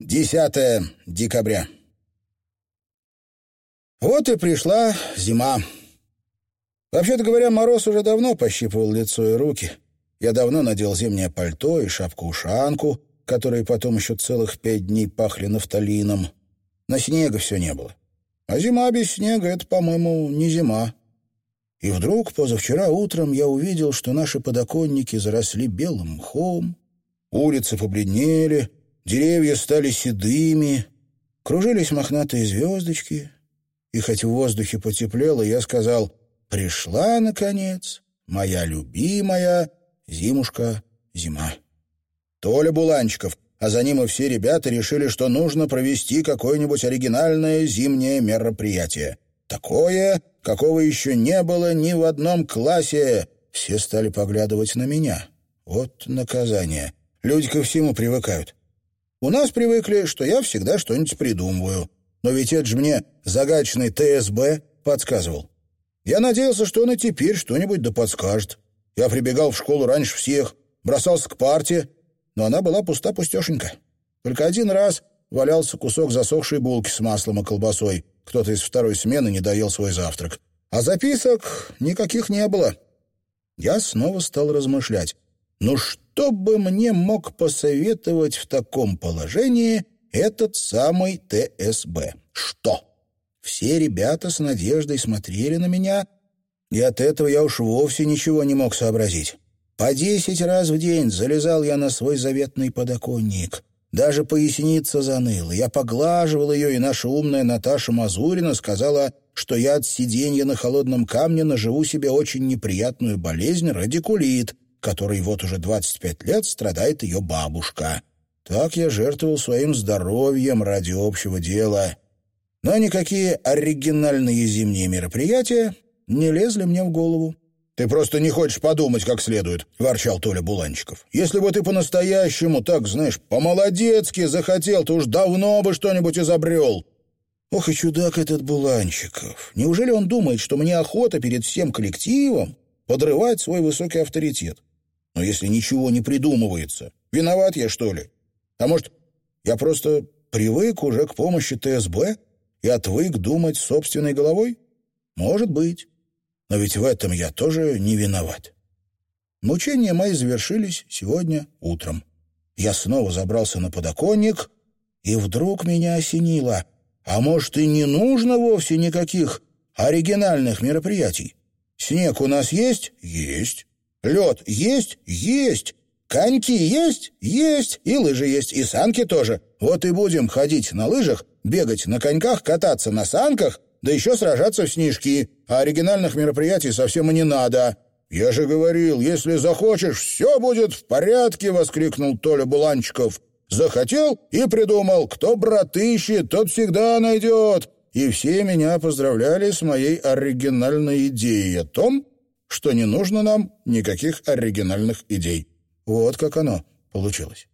10 декабря. Вот и пришла зима. Вообще-то говоря, мороз уже давно пощипывал лицо и руки. Я давно надел зимнее пальто и шапку-ушанку, которые потом еще целых пять дней пахли нафталином. На снега все не было. А зима без снега — это, по-моему, не зима. И вдруг позавчера утром я увидел, что наши подоконники заросли белым мхом, улицы побледнели — Деревья стали седыми, кружились мохнатые звездочки, и хоть в воздухе потеплело, я сказал «Пришла, наконец, моя любимая зимушка зима». Толя Буланчиков, а за ним и все ребята решили, что нужно провести какое-нибудь оригинальное зимнее мероприятие. Такое, какого еще не было ни в одном классе. Все стали поглядывать на меня. Вот наказание. Люди ко всему привыкают. У нас привыкли, что я всегда что-нибудь придумываю. Но ведь это же мне загадочный ТСБ подсказывал. Я надеялся, что он и теперь что-нибудь да подскажет. Я прибегал в школу раньше всех, бросался к парте, но она была пуста-пустешенька. Только один раз валялся кусок засохшей булки с маслом и колбасой. Кто-то из второй смены не доел свой завтрак. А записок никаких не было. Я снова стал размышлять. Ну что бы мне мог посоветовать в таком положении этот самый ТСБ? Что? Все ребята с надеждой смотрели на меня, и от этого я уж вовсе ничего не мог сообразить. По десять раз в день залезал я на свой заветный подоконник. Даже поясница заныла. Я поглаживал ее, и наша умная Наташа Мазурина сказала, что я от сиденья на холодном камне наживу себе очень неприятную болезнь — радикулит — которой вот уже 25 лет страдает ее бабушка. Так я жертвовал своим здоровьем ради общего дела. Но никакие оригинальные зимние мероприятия не лезли мне в голову. «Ты просто не хочешь подумать как следует», — ворчал Толя Буланчиков. «Если бы ты по-настоящему, так, знаешь, по-молодецки захотел, то уж давно бы что-нибудь изобрел». Ох и чудак этот Буланчиков. Неужели он думает, что мне охота перед всем коллективом подрывать свой высокий авторитет? Но если ничего не придумывается, виноват я, что ли? А может, я просто привык уже к помощи ТСБ и отвык думать собственной головой? Может быть. Но ведь в этом я тоже не виноват. Мучения мои завершились сегодня утром. Я снова забрался на подоконник, и вдруг меня осенило. А может, и не нужно вовсе никаких оригинальных мероприятий? Снег у нас есть? Есть. Лед есть? Есть. Коньки есть? Есть. И лыжи есть, и санки тоже. Вот и будем ходить на лыжах, бегать на коньках, кататься на санках, да еще сражаться в снежки. А оригинальных мероприятий совсем и не надо. «Я же говорил, если захочешь, все будет в порядке!» — воскликнул Толя Буланчиков. «Захотел и придумал. Кто брат ищет, тот всегда найдет!» И все меня поздравляли с моей оригинальной идеей о том, что не нужно нам никаких оригинальных идей. Вот как оно получилось.